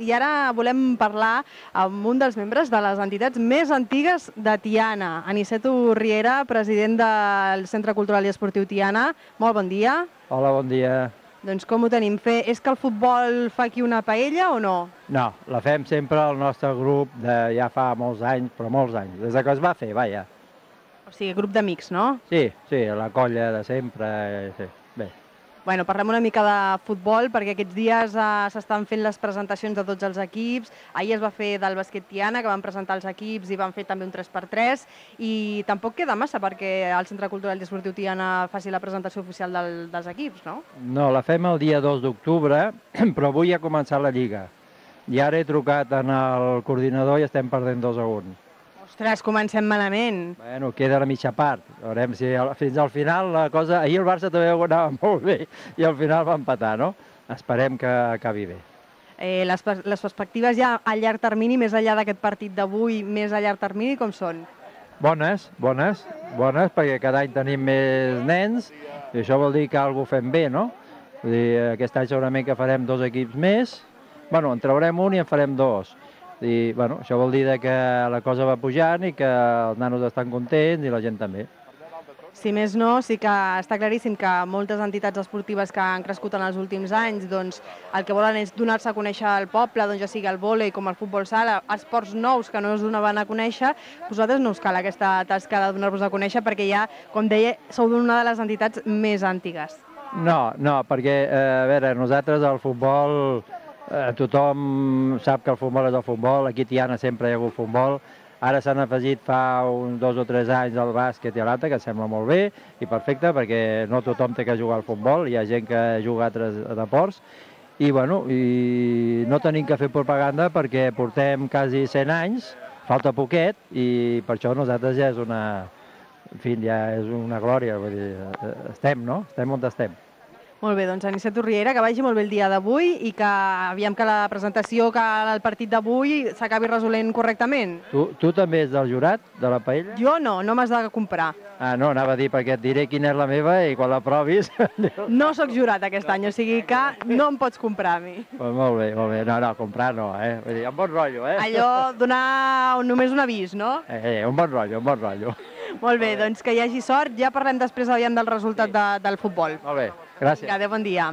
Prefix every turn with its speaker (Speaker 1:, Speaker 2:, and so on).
Speaker 1: i ara volem parlar amb un dels membres de les entitats més antigues de Tiana, Aniceto Riera, president del Centre Cultural i Esportiu Tiana. Molt bon dia.
Speaker 2: Hola, bon dia.
Speaker 1: Doncs com ho tenim? Fer, és que el futbol fa aquí una paella o no?
Speaker 2: No, la fem sempre al nostre grup de ja fa molts anys, però molts anys, des de que es va fer, vaja.
Speaker 1: O sigui, grup d'amics, no?
Speaker 2: Sí, sí, la colla de sempre, sí. Bé,
Speaker 1: Bueno, parlem una mica de futbol, perquè aquests dies eh, s'estan fent les presentacions de tots els equips. Ahir es va fer del bàsquet Tiana, que van presentar els equips i van fer també un 3x3, i tampoc queda massa perquè el Centre Cultural i Esportiu Tiana faci la presentació oficial del, dels equips, no?
Speaker 2: no, la fem el dia 2 d'octubre, però avui ha començat la Lliga. I ara he trucat en el coordinador i estem perdent 2 a 1.
Speaker 1: Ostres, comencem malament.
Speaker 2: Bueno, queda la mitja part. Veurem si al- fins al final la cosa... Ahir el Barça també ho anava molt bé i al final va empatar, no? Esperem que acabi bé.
Speaker 1: Eh, les, les perspectives ja a llarg termini, més enllà d'aquest partit d'avui, més a llarg termini, com són?
Speaker 2: Bones, bones, bones, perquè cada any tenim més nens i això vol dir que alguna cosa fem bé, no? Vull dir, aquest any segurament que farem dos equips més, bueno, en traurem un i en farem dos. I, bueno, això vol dir que la cosa va pujant i que els nanos estan contents i la gent també.
Speaker 1: Si més no, sí que està claríssim que moltes entitats esportives que han crescut en els últims anys doncs, el que volen és donar-se a conèixer al poble, doncs, ja sigui el vòlei com el futbol sala, esports nous que no es donaven a conèixer, vosaltres no us cal aquesta tasca de donar-vos a conèixer perquè ja, com deia, sou d'una de les entitats més antigues.
Speaker 2: No, no, perquè, eh, a veure, nosaltres el futbol, eh, tothom sap que el futbol és el futbol, aquí a Tiana sempre hi ha hagut futbol, ara s'han afegit fa uns dos o tres anys el bàsquet i l'altre, que sembla molt bé i perfecte, perquè no tothom té que jugar al futbol, hi ha gent que juga a altres deports, i, bueno, i no tenim que fer propaganda perquè portem quasi 100 anys, falta poquet, i per això nosaltres ja és una, en fi, ja és una glòria, vull dir, estem, no? Estem on estem.
Speaker 1: Molt bé, doncs Aniceto Riera, que vagi molt bé el dia d'avui i que aviam que la presentació, que el partit d'avui s'acabi resolent correctament.
Speaker 2: Tu, tu també ets del jurat, de la paella?
Speaker 1: Jo no, no m'has de comprar.
Speaker 2: Ah, no, anava a dir perquè et diré quina és la meva i quan la provis...
Speaker 1: No sóc jurat aquest any, o sigui que no em pots comprar a mi.
Speaker 2: pues molt bé, molt bé. No, no, comprar no, eh? Vull dir, un bon rotllo, eh?
Speaker 1: Allò, donar un- només un avís, no?
Speaker 2: Eh, eh, un bon rotllo, un bon rotllo.
Speaker 1: Molt bé, doncs que hi hagi sort. Ja parlem després aviam del resultat de, del futbol.
Speaker 2: Molt bé, gràcies.
Speaker 1: Adéu, bon dia.